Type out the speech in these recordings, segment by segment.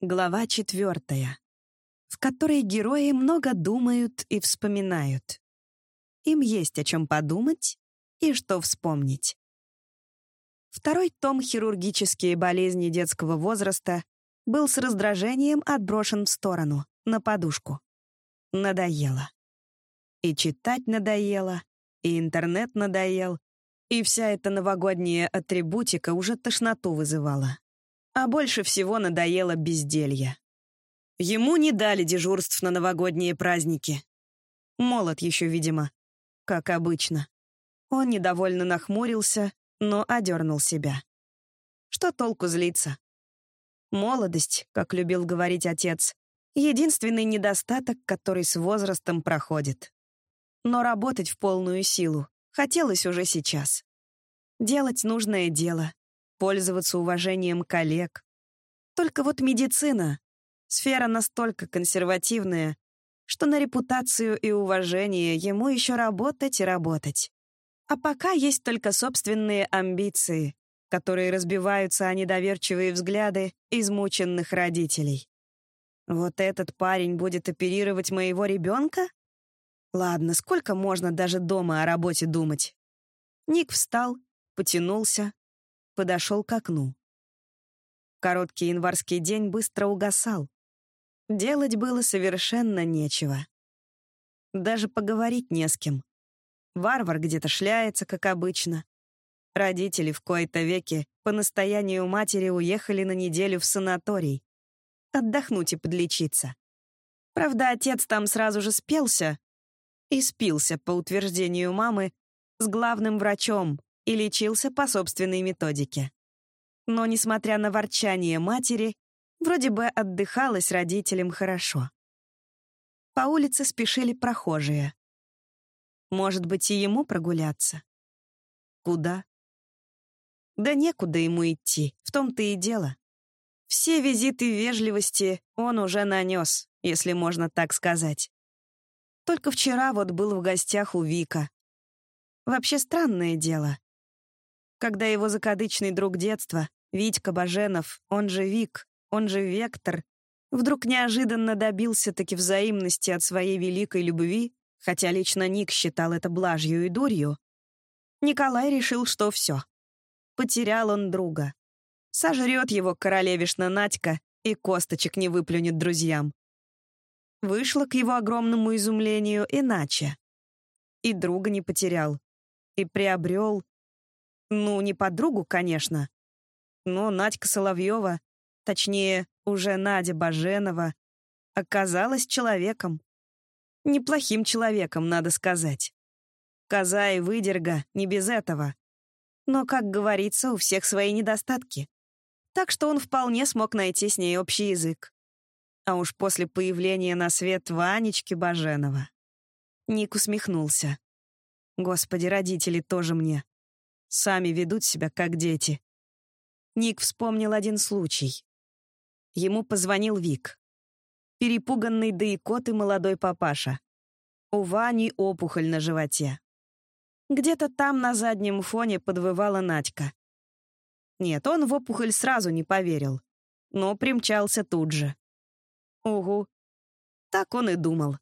Глава четвертая, в которой герои много думают и вспоминают. Им есть о чем подумать и что вспомнить. Второй том «Хирургические болезни детского возраста» был с раздражением отброшен в сторону, на подушку. Надоело. И читать надоело, и интернет надоел, и вся эта новогодняя атрибутика уже тошноту вызывала. А больше всего надоело безделье. Ему не дали дежурств на новогодние праздники. Молод еще, видимо, как обычно. Он недовольно нахмурился, но одернул себя. Что толку злиться? Молодость, как любил говорить отец, единственный недостаток, который с возрастом проходит. Но работать в полную силу хотелось уже сейчас. Делать нужное дело, пользоваться уважением коллег. Только вот медицина — сфера настолько консервативная, что на репутацию и уважение ему еще работать и работать. А пока есть только собственные амбиции, которые разбиваются о недоверчивые взгляды измученных родителей. Вот этот парень будет оперировать моего ребенка? Ладно, сколько можно даже дома о работе думать? Ник встал, потянулся, подошел к окну. Короткий январский день быстро угасал. Делать было совершенно нечего. Даже поговорить не с кем. Варвар где-то шляется, как обычно. Родители в кои-то веки по настоянию матери уехали на неделю в санаторий. Отдохнуть и подлечиться. Правда, отец там сразу же спелся и спился, по утверждению мамы, с главным врачом, и лечился по собственной методике. Но, несмотря на ворчание матери, вроде бы отдыхалось родителям хорошо. По улице спешили прохожие. Может быть, и ему прогуляться? Куда? Да некуда ему идти, в том-то и дело. Все визиты вежливости он уже нанес, если можно так сказать. Только вчера вот был в гостях у Вика. Вообще странное дело когда его закадычный друг детства, Витька Баженов, он же Вик, он же Вектор, вдруг неожиданно добился таки взаимности от своей великой любви, хотя лично Ник считал это блажью и дурью, Николай решил, что все. Потерял он друга. Сожрет его королевишна Надька и косточек не выплюнет друзьям. Вышло к его огромному изумлению иначе. И друга не потерял, и приобрел ну, не подругу, конечно. Но Надька Соловьева, точнее, уже Надя Баженова, оказалась человеком. Неплохим человеком, надо сказать. Коза и выдерга не без этого. Но, как говорится, у всех свои недостатки. Так что он вполне смог найти с ней общий язык. А уж после появления на свет Ванечки Баженова. Ник усмехнулся. Господи, родители тоже мне. Сами ведут себя как дети. Ник вспомнил один случай. Ему позвонил Вик. Перепуганный да икоты молодой папаша. У Вани опухоль на животе. Где-то там на заднем фоне подвывала Надька. Нет, он в опухоль сразу не поверил, но примчался тут же. Угу. Так он и думал.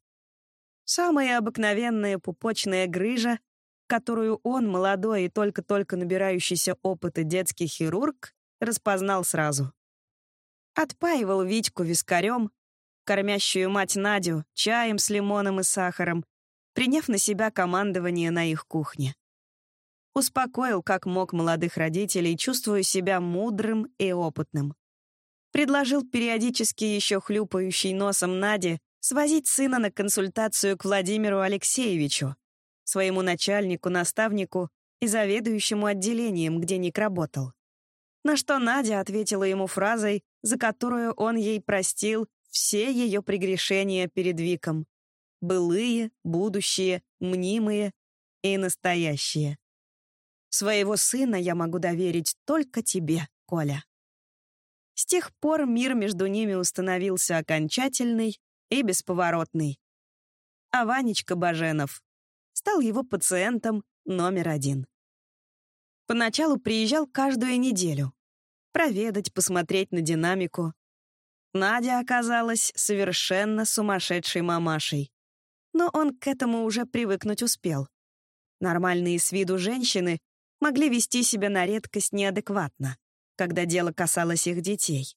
Самая обыкновенная пупочная грыжа которую он, молодой и только-только набирающийся опыта детский хирург, распознал сразу. Отпаивал Витьку вискарем, кормящую мать Надю чаем с лимоном и сахаром, приняв на себя командование на их кухне. Успокоил, как мог молодых родителей, чувствуя себя мудрым и опытным. Предложил периодически еще хлюпающий носом Наде свозить сына на консультацию к Владимиру Алексеевичу, своему начальнику, наставнику и заведующему отделением, где Ник работал. На что Надя ответила ему фразой, за которую он ей простил все ее прегрешения перед Виком. Былые, будущие, мнимые и настоящие. Своего сына я могу доверить только тебе, Коля. С тех пор мир между ними установился окончательный и бесповоротный. А Ванечка Баженов стал его пациентом номер один. Поначалу приезжал каждую неделю. Проведать, посмотреть на динамику. Надя оказалась совершенно сумасшедшей мамашей. Но он к этому уже привыкнуть успел. Нормальные с виду женщины могли вести себя на редкость неадекватно, когда дело касалось их детей.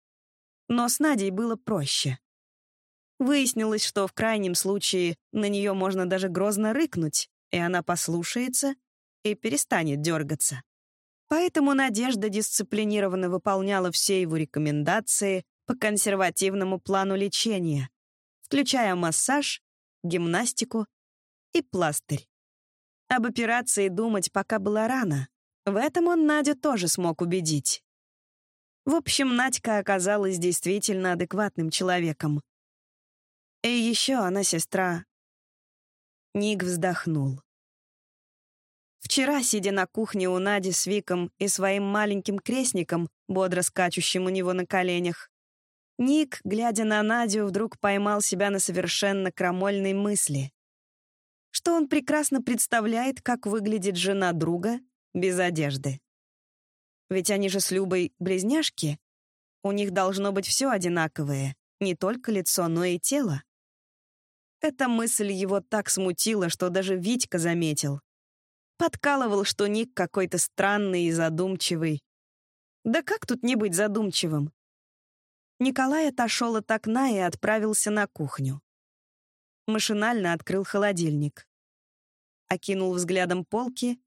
Но с Надей было проще. Выяснилось, что в крайнем случае на нее можно даже грозно рыкнуть, и она послушается и перестанет дергаться. Поэтому Надежда дисциплинированно выполняла все его рекомендации по консервативному плану лечения, включая массаж, гимнастику и пластырь. Об операции думать пока было рано. В этом он Надю тоже смог убедить. В общем, Надька оказалась действительно адекватным человеком. И еще она сестра. Ник вздохнул. Вчера, сидя на кухне у Нади с Виком и своим маленьким крестником, бодро скачущим у него на коленях, Ник, глядя на Надю, вдруг поймал себя на совершенно крамольной мысли. Что он прекрасно представляет, как выглядит жена друга без одежды. Ведь они же с Любой близняшки. У них должно быть все одинаковое, не только лицо, но и тело. Эта мысль его так смутила, что даже Витька заметил. Подкалывал, что Ник какой-то странный и задумчивый. Да как тут не быть задумчивым? Николай отошел от окна и отправился на кухню. Машинально открыл холодильник. Окинул взглядом полки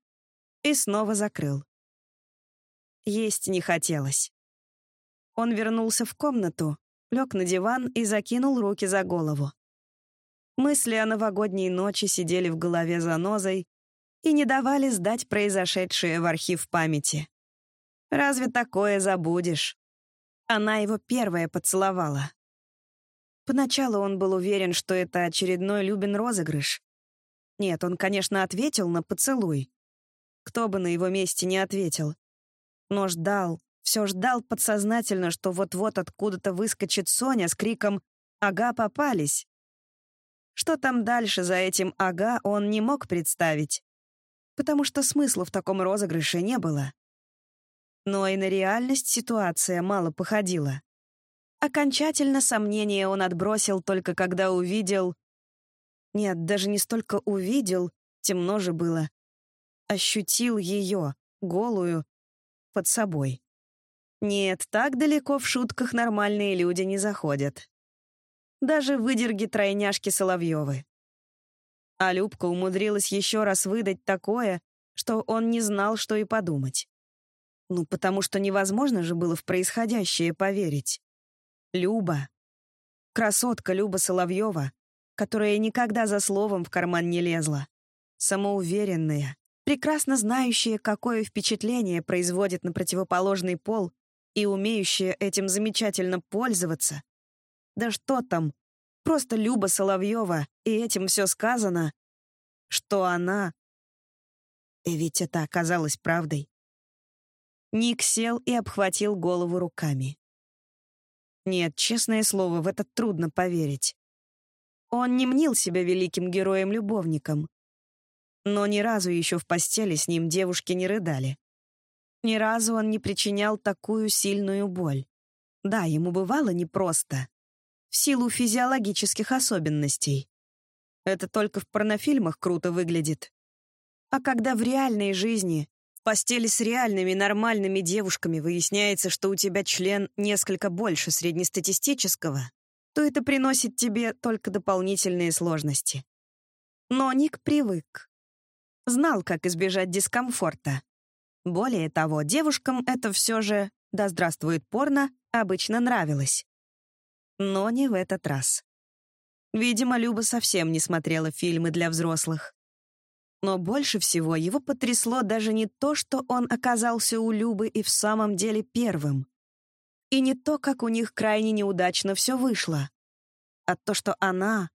и снова закрыл. Есть не хотелось. Он вернулся в комнату, лег на диван и закинул руки за голову. Мысли о новогодней ночи сидели в голове занозой и не давали сдать произошедшее в архив памяти. Разве такое забудешь? Она его первая поцеловала. Поначалу он был уверен, что это очередной Любин розыгрыш. Нет, он, конечно, ответил на поцелуй. Кто бы на его месте не ответил но ждал, все ждал подсознательно, что вот-вот откуда-то выскочит Соня с криком «Ага, попались!». Что там дальше за этим «ага» он не мог представить, потому что смысла в таком розыгрыше не было. Но и на реальность ситуация мало походила. Окончательно сомнения он отбросил только когда увидел... Нет, даже не столько увидел, темно же было. Ощутил ее, голую, под собой. Нет, так далеко в шутках нормальные люди не заходят. Даже выдерги тройняшки Соловьевы. А Любка умудрилась еще раз выдать такое, что он не знал, что и подумать. Ну, потому что невозможно же было в происходящее поверить. Люба. Красотка Люба Соловьева, которая никогда за словом в карман не лезла. Самоуверенная, прекрасно знающая, какое впечатление производит на противоположный пол и умеющая этим замечательно пользоваться. Да что там, просто Люба Соловьева, и этим все сказано, что она... И ведь это оказалось правдой. Ник сел и обхватил голову руками. Нет, честное слово, в это трудно поверить. Он не мнил себя великим героем-любовником, но ни разу еще в постели с ним девушки не рыдали. Ни разу он не причинял такую сильную боль. Да, ему бывало непросто. В силу физиологических особенностей. Это только в порнофильмах круто выглядит. А когда в реальной жизни, в постели с реальными нормальными девушками выясняется, что у тебя член несколько больше среднестатистического, то это приносит тебе только дополнительные сложности. Но Ник привык. Знал, как избежать дискомфорта. Более того, девушкам это все же, да здравствует порно, обычно нравилось. Но не в этот раз. Видимо, Люба совсем не смотрела фильмы для взрослых. Но больше всего его потрясло даже не то, что он оказался у Любы и в самом деле первым. И не то, как у них крайне неудачно все вышло, а то, что она,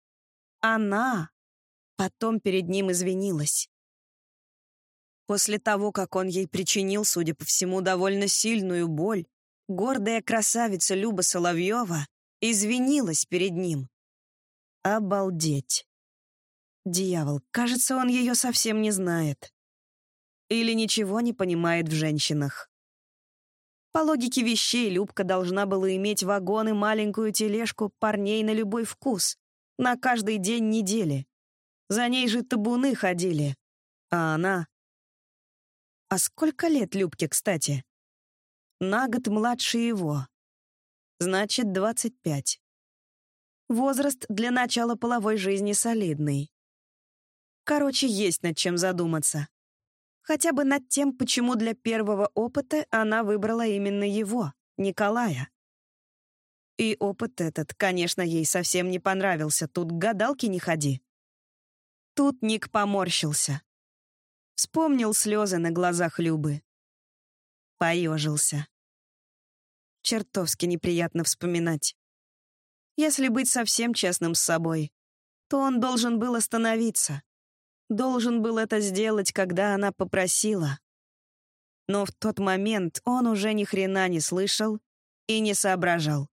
она, потом перед ним извинилась. После того, как он ей причинил, судя по всему, довольно сильную боль, гордая красавица Люба Соловьева извинилась перед ним. Обалдеть. Дьявол, кажется, он ее совсем не знает. Или ничего не понимает в женщинах. По логике вещей, Любка должна была иметь вагон и маленькую тележку парней на любой вкус, на каждый день недели. За ней же табуны ходили. А она... А сколько лет Любке, кстати? На год младше его. Значит, 25. Возраст для начала половой жизни солидный. Короче, есть над чем задуматься. Хотя бы над тем, почему для первого опыта она выбрала именно его, Николая. И опыт этот, конечно, ей совсем не понравился. Тут к гадалке не ходи. Тут Ник поморщился. Вспомнил слезы на глазах Любы. Поежился. Чертовски неприятно вспоминать. Если быть совсем честным с собой, то он должен был остановиться. Должен был это сделать, когда она попросила. Но в тот момент он уже ни хрена не слышал и не соображал.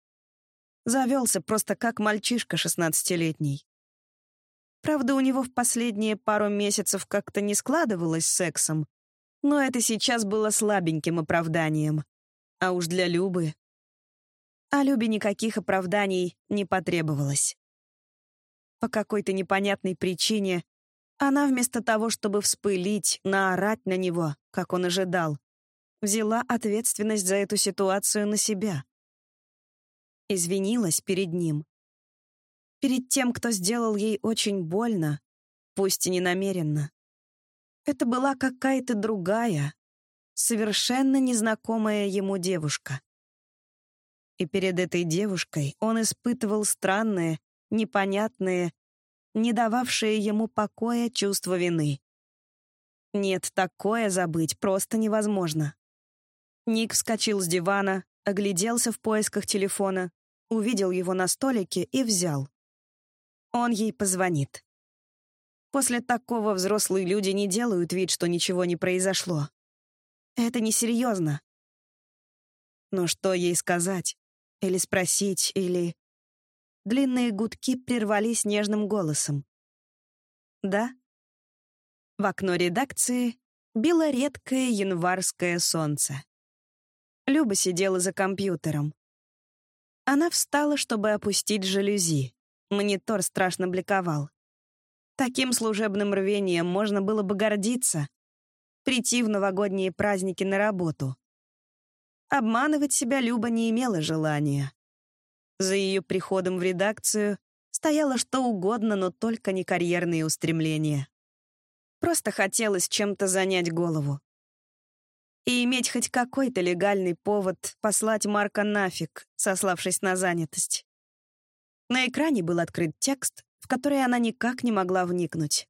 Завелся просто как мальчишка шестнадцатилетний. Правда, у него в последние пару месяцев как-то не складывалось с сексом, но это сейчас было слабеньким оправданием. А уж для Любы... А Любе никаких оправданий не потребовалось. По какой-то непонятной причине она вместо того, чтобы вспылить, наорать на него, как он ожидал, взяла ответственность за эту ситуацию на себя. Извинилась перед ним. Перед тем, кто сделал ей очень больно, пусть и не намеренно. Это была какая-то другая, совершенно незнакомая ему девушка. И перед этой девушкой он испытывал странные, непонятные, не дававшее ему покоя чувство вины. Нет, такое забыть просто невозможно. Ник вскочил с дивана, огляделся в поисках телефона, увидел его на столике и взял. Он ей позвонит. После такого взрослые люди не делают вид, что ничего не произошло. Это несерьезно. Но что ей сказать? Или спросить, или... Длинные гудки прервались нежным голосом. «Да?» В окно редакции било редкое январское солнце. Люба сидела за компьютером. Она встала, чтобы опустить жалюзи. Монитор страшно бликовал. Таким служебным рвением можно было бы гордиться. Прийти в новогодние праздники на работу. Обманывать себя Люба не имела желания. За ее приходом в редакцию стояло что угодно, но только не карьерные устремления. Просто хотелось чем-то занять голову. И иметь хоть какой-то легальный повод послать Марка нафиг, сославшись на занятость. На экране был открыт текст, в который она никак не могла вникнуть.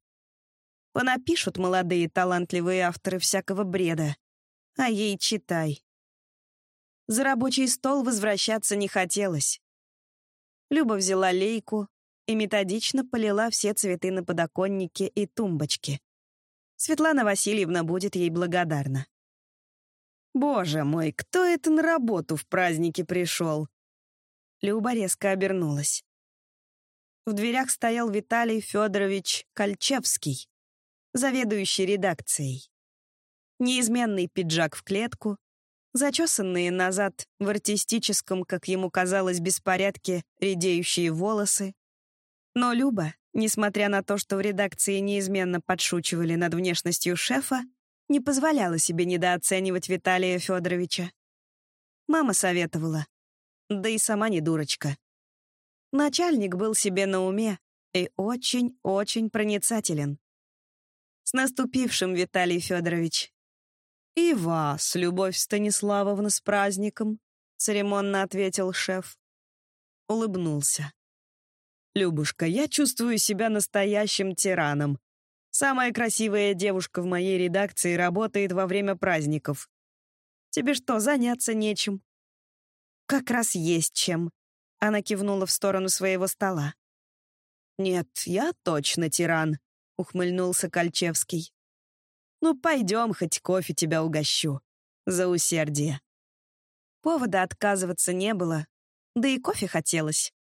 Понапишут молодые талантливые авторы всякого бреда, а ей читай. За рабочий стол возвращаться не хотелось. Люба взяла лейку и методично полила все цветы на подоконнике и тумбочке. Светлана Васильевна будет ей благодарна. «Боже мой, кто это на работу в празднике пришел?» Люба резко обернулась. В дверях стоял Виталий Федорович Кольчевский, заведующий редакцией. Неизменный пиджак в клетку, Зачесанные назад в артистическом, как ему казалось, беспорядке, редеющие волосы. Но Люба, несмотря на то, что в редакции неизменно подшучивали над внешностью шефа, не позволяла себе недооценивать Виталия Федоровича. Мама советовала. Да и сама не дурочка. Начальник был себе на уме и очень-очень проницателен. С наступившим, Виталий Федорович. «И вас, Любовь Станиславовна, с праздником», — церемонно ответил шеф. Улыбнулся. «Любушка, я чувствую себя настоящим тираном. Самая красивая девушка в моей редакции работает во время праздников. Тебе что, заняться нечем?» «Как раз есть чем», — она кивнула в сторону своего стола. «Нет, я точно тиран», — ухмыльнулся Кольчевский. Ну, пойдем, хоть кофе тебя угощу. За усердие. Повода отказываться не было, да и кофе хотелось.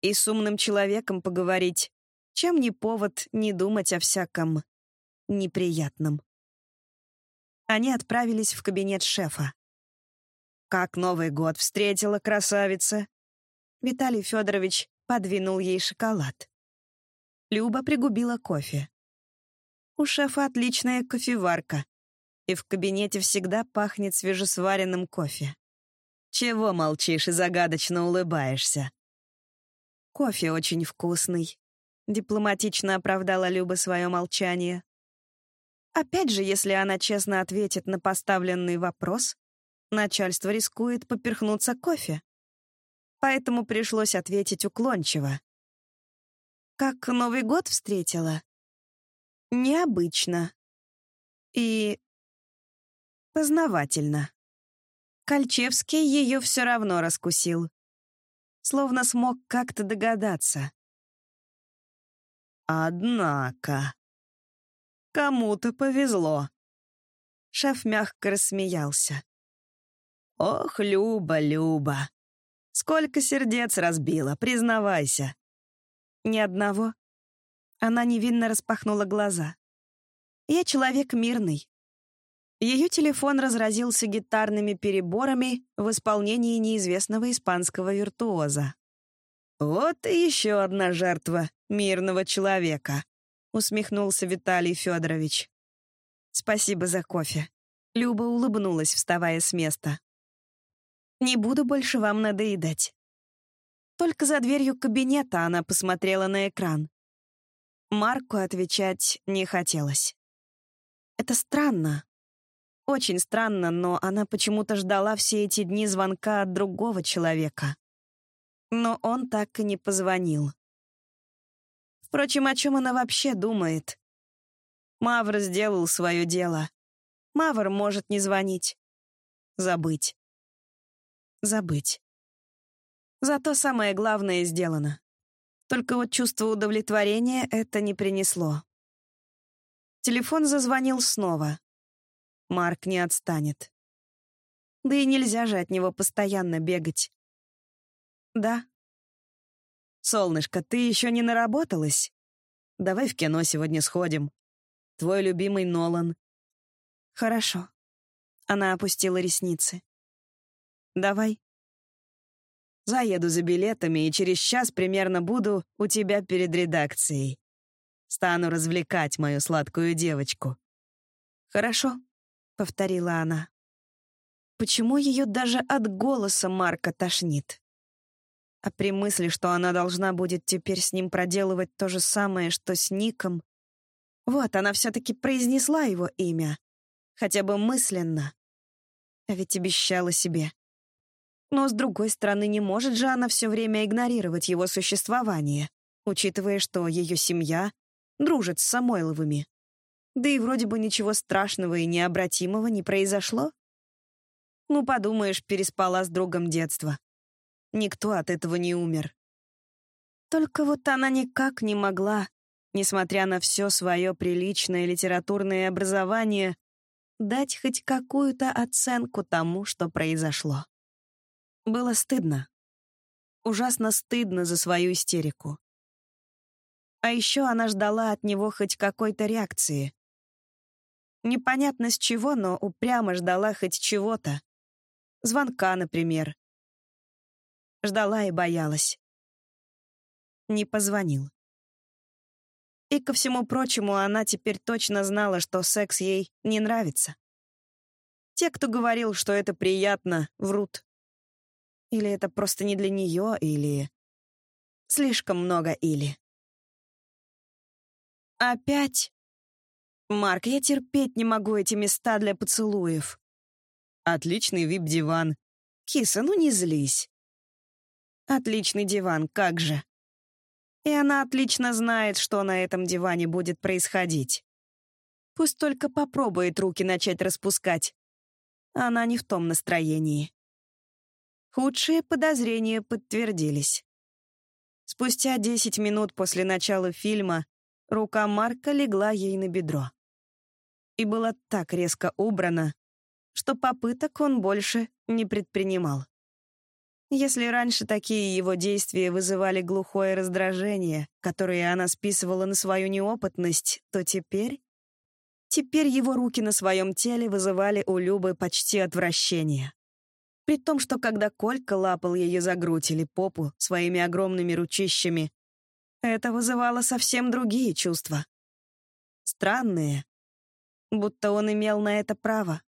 И с умным человеком поговорить, чем не повод не думать о всяком неприятном. Они отправились в кабинет шефа. Как Новый год встретила красавица?» Виталий Федорович подвинул ей шоколад. Люба пригубила кофе. У шефа отличная кофеварка, и в кабинете всегда пахнет свежесваренным кофе. Чего молчишь и загадочно улыбаешься? Кофе очень вкусный. Дипломатично оправдала Люба свое молчание. Опять же, если она честно ответит на поставленный вопрос, начальство рискует поперхнуться кофе. Поэтому пришлось ответить уклончиво. Как Новый год встретила? Необычно. И познавательно. Кольчевский ее все равно раскусил. Словно смог как-то догадаться. Однако... Кому-то повезло. Шеф мягко рассмеялся. Ох, Люба, Люба. Сколько сердец разбила, признавайся. Ни одного. Она невинно распахнула глаза. Я человек мирный. Ее телефон разразился гитарными переборами в исполнении неизвестного испанского виртуоза. «Вот и еще одна жертва мирного человека», — усмехнулся Виталий Федорович. «Спасибо за кофе». Люба улыбнулась, вставая с места. «Не буду больше вам надоедать». Только за дверью кабинета она посмотрела на экран. Марку отвечать не хотелось. Это странно. Очень странно, но она почему-то ждала все эти дни звонка от другого человека. Но он так и не позвонил. Впрочем, о чем она вообще думает? Мавр сделал свое дело. Мавр может не звонить. Забыть. Забыть. Зато самое главное сделано. Только вот чувство удовлетворения это не принесло. Телефон зазвонил снова. Марк не отстанет. Да и нельзя же от него постоянно бегать. Да. Солнышко, ты еще не наработалась? Давай в кино сегодня сходим. Твой любимый Нолан. Хорошо. Она опустила ресницы. Давай. Заеду за билетами и через час примерно буду у тебя перед редакцией. Стану развлекать мою сладкую девочку. Хорошо, повторила она. Почему ее даже от голоса Марка тошнит? А при мысли, что она должна будет теперь с ним проделывать то же самое, что с Ником, вот она все-таки произнесла его имя, хотя бы мысленно. А ведь обещала себе. Но, с другой стороны, не может же она все время игнорировать его существование, учитывая, что ее семья дружит с Самойловыми. Да и вроде бы ничего страшного и необратимого не произошло. Ну, подумаешь, переспала с другом детства. Никто от этого не умер. Только вот она никак не могла, несмотря на все свое приличное литературное образование, дать хоть какую-то оценку тому, что произошло. Было стыдно. Ужасно стыдно за свою истерику. А еще она ждала от него хоть какой-то реакции. Непонятно с чего, но упрямо ждала хоть чего-то. Звонка, например. Ждала и боялась. Не позвонил. И ко всему прочему, она теперь точно знала, что секс ей не нравится. Те, кто говорил, что это приятно, врут. Или это просто не для нее, или... Слишком много или. Опять? Марк, я терпеть не могу эти места для поцелуев. Отличный вип-диван. Киса, ну не злись. Отличный диван, как же. И она отлично знает, что на этом диване будет происходить. Пусть только попробует руки начать распускать. Она не в том настроении. Худшие подозрения подтвердились. Спустя 10 минут после начала фильма рука Марка легла ей на бедро. И была так резко убрана, что попыток он больше не предпринимал. Если раньше такие его действия вызывали глухое раздражение, которое она списывала на свою неопытность, то теперь... Теперь его руки на своем теле вызывали у Любы почти отвращение. При том, что когда Колька лапал ее за грудь или попу своими огромными ручищами, это вызывало совсем другие чувства. Странные. Будто он имел на это право.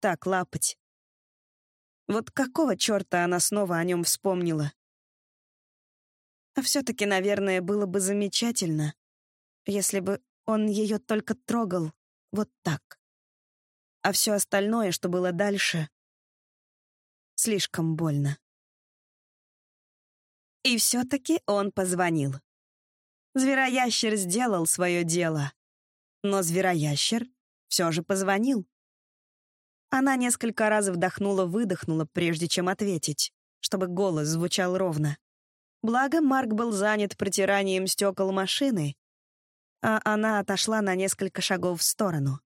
Так лапать. Вот какого черта она снова о нем вспомнила? А все-таки, наверное, было бы замечательно, если бы он ее только трогал вот так. А все остальное, что было дальше, слишком больно. И все-таки он позвонил. Звероящер сделал свое дело. Но звероящер все же позвонил. Она несколько раз вдохнула-выдохнула, прежде чем ответить, чтобы голос звучал ровно. Благо, Марк был занят протиранием стекол машины, а она отошла на несколько шагов в сторону.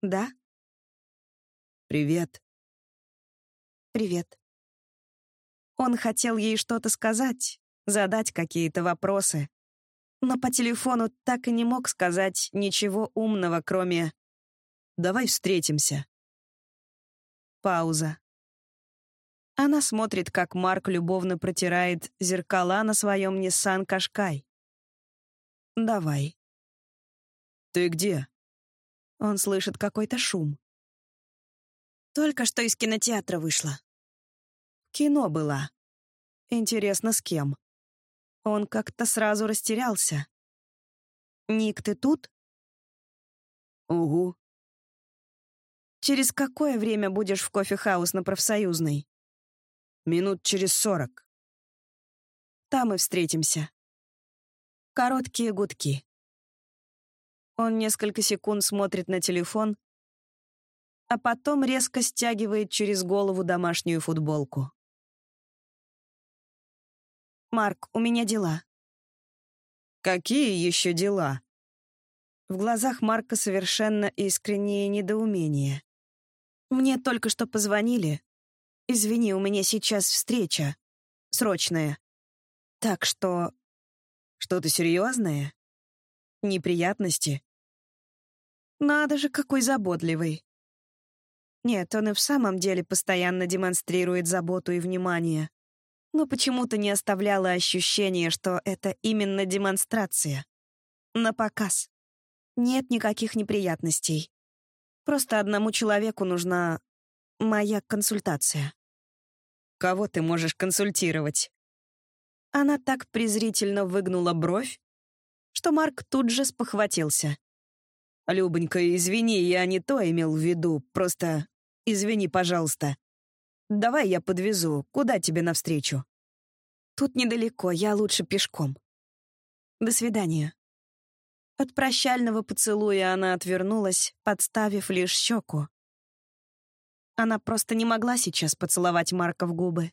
«Да?» «Привет». «Привет». Он хотел ей что-то сказать, задать какие-то вопросы, но по телефону так и не мог сказать ничего умного, кроме «давай встретимся». Пауза. Она смотрит, как Марк любовно протирает зеркала на своем Nissan Кашкай. «Давай». «Ты где?» Он слышит какой-то шум. «Только что из кинотеатра вышла». Кино была. Интересно, с кем? Он как-то сразу растерялся. «Ник, ты тут?» «Угу», Через какое время будешь в кофе-хаус на профсоюзной? Минут через сорок. Там и встретимся. Короткие гудки. Он несколько секунд смотрит на телефон, а потом резко стягивает через голову домашнюю футболку. «Марк, у меня дела». «Какие еще дела?» В глазах Марка совершенно искреннее недоумение. Мне только что позвонили. Извини, у меня сейчас встреча. Срочная. Так что... Что-то серьезное? Неприятности? Надо же, какой заботливый. Нет, он и в самом деле постоянно демонстрирует заботу и внимание. Но почему-то не оставляло ощущение, что это именно демонстрация. На показ. Нет никаких неприятностей. Просто одному человеку нужна моя консультация. Кого ты можешь консультировать? Она так презрительно выгнула бровь, что Марк тут же спохватился. «Любонька, извини, я не то имел в виду, просто извини, пожалуйста. Давай я подвезу, куда тебе навстречу?» «Тут недалеко, я лучше пешком. До свидания». От прощального поцелуя она отвернулась, подставив лишь щеку. Она просто не могла сейчас поцеловать Марка в губы.